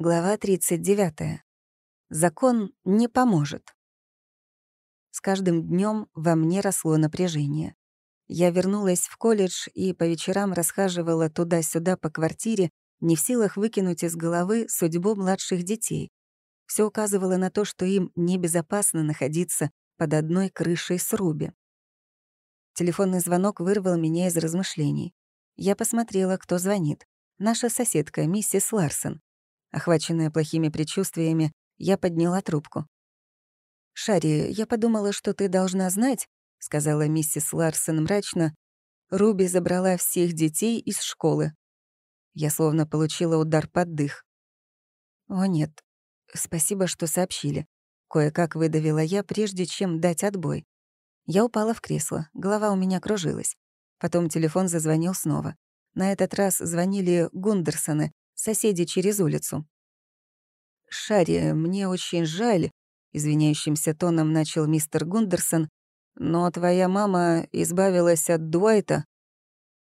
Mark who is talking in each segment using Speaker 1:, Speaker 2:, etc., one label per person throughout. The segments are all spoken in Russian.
Speaker 1: Глава 39. Закон не поможет. С каждым днем во мне росло напряжение. Я вернулась в колледж и по вечерам расхаживала туда-сюда по квартире, не в силах выкинуть из головы судьбу младших детей. Все указывало на то, что им небезопасно находиться под одной крышей с Руби. Телефонный звонок вырвал меня из размышлений. Я посмотрела, кто звонит. Наша соседка, миссис Ларсон. Охваченная плохими предчувствиями, я подняла трубку. «Шари, я подумала, что ты должна знать», — сказала миссис Ларсон мрачно. «Руби забрала всех детей из школы». Я словно получила удар под дых. «О, нет. Спасибо, что сообщили». Кое-как выдавила я, прежде чем дать отбой. Я упала в кресло, голова у меня кружилась. Потом телефон зазвонил снова. На этот раз звонили Гундерсоны, соседи через улицу. «Шари, мне очень жаль», — извиняющимся тоном начал мистер Гундерсон, «но твоя мама избавилась от Дуайта».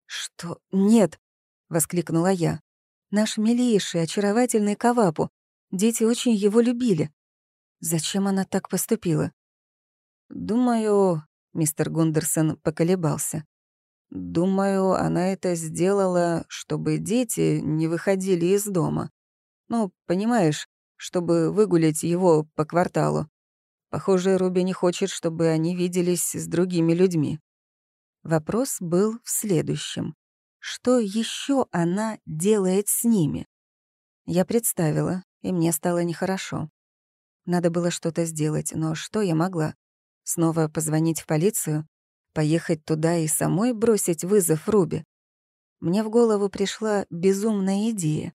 Speaker 1: «Что? Нет!» — воскликнула я. «Наш милейший, очаровательный Кавапу. Дети очень его любили. Зачем она так поступила?» «Думаю...» — мистер Гундерсон поколебался. Думаю, она это сделала, чтобы дети не выходили из дома. Ну, понимаешь, чтобы выгулять его по кварталу. Похоже, Руби не хочет, чтобы они виделись с другими людьми. Вопрос был в следующем. Что еще она делает с ними? Я представила, и мне стало нехорошо. Надо было что-то сделать, но что я могла? Снова позвонить в полицию? Поехать туда и самой бросить вызов Руби? Мне в голову пришла безумная идея.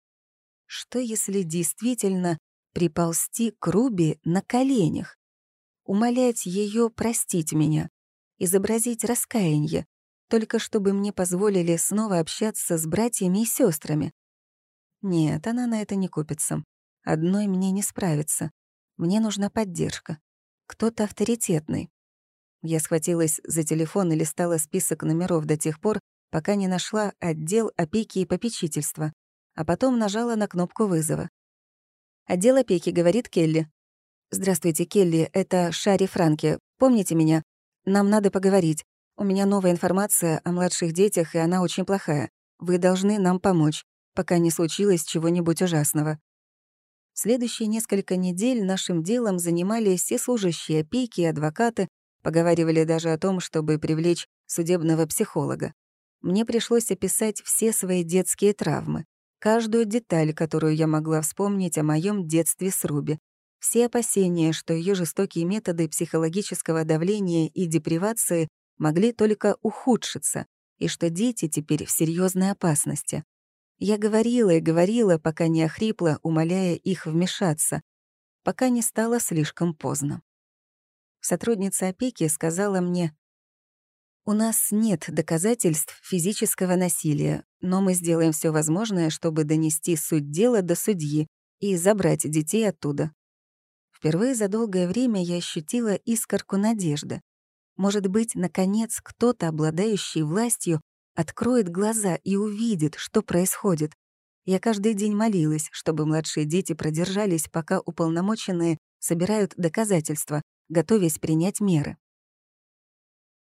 Speaker 1: Что если действительно приползти к Руби на коленях? Умолять ее простить меня, изобразить раскаяние, только чтобы мне позволили снова общаться с братьями и сестрами. Нет, она на это не купится. Одной мне не справиться. Мне нужна поддержка. Кто-то авторитетный. Я схватилась за телефон и листала список номеров до тех пор, пока не нашла отдел опеки и попечительства, а потом нажала на кнопку вызова. «Отдел опеки», — говорит Келли. «Здравствуйте, Келли, это Шари Франки. Помните меня? Нам надо поговорить. У меня новая информация о младших детях, и она очень плохая. Вы должны нам помочь, пока не случилось чего-нибудь ужасного». следующие несколько недель нашим делом занимались все служащие опеки и адвокаты, Поговаривали даже о том, чтобы привлечь судебного психолога. Мне пришлось описать все свои детские травмы, каждую деталь, которую я могла вспомнить о моем детстве с Руби, все опасения, что ее жестокие методы психологического давления и депривации могли только ухудшиться, и что дети теперь в серьезной опасности. Я говорила и говорила, пока не охрипла, умоляя их вмешаться, пока не стало слишком поздно. Сотрудница опеки сказала мне, «У нас нет доказательств физического насилия, но мы сделаем все возможное, чтобы донести суть дела до судьи и забрать детей оттуда». Впервые за долгое время я ощутила искорку надежды. Может быть, наконец, кто-то, обладающий властью, откроет глаза и увидит, что происходит. Я каждый день молилась, чтобы младшие дети продержались, пока уполномоченные собирают доказательства, готовясь принять меры.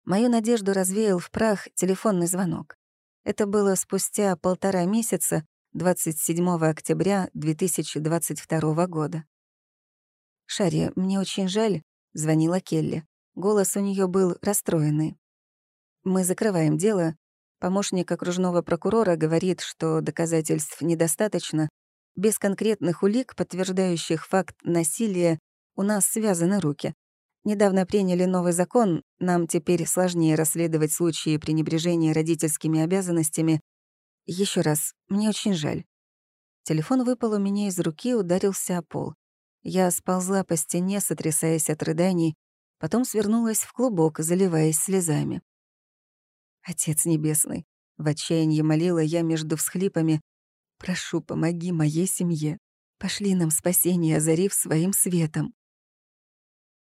Speaker 1: Мою надежду развеял в прах телефонный звонок. Это было спустя полтора месяца, 27 октября 2022 года. «Шарри, мне очень жаль», — звонила Келли. Голос у нее был расстроенный. «Мы закрываем дело. Помощник окружного прокурора говорит, что доказательств недостаточно. Без конкретных улик, подтверждающих факт насилия, у нас связаны руки. Недавно приняли новый закон, нам теперь сложнее расследовать случаи пренебрежения родительскими обязанностями. Еще раз, мне очень жаль. Телефон выпал у меня из руки, ударился о пол. Я сползла по стене, сотрясаясь от рыданий, потом свернулась в клубок, заливаясь слезами. «Отец Небесный», — в отчаянии молила я между всхлипами, «прошу, помоги моей семье. Пошли нам спасение, озарив своим светом».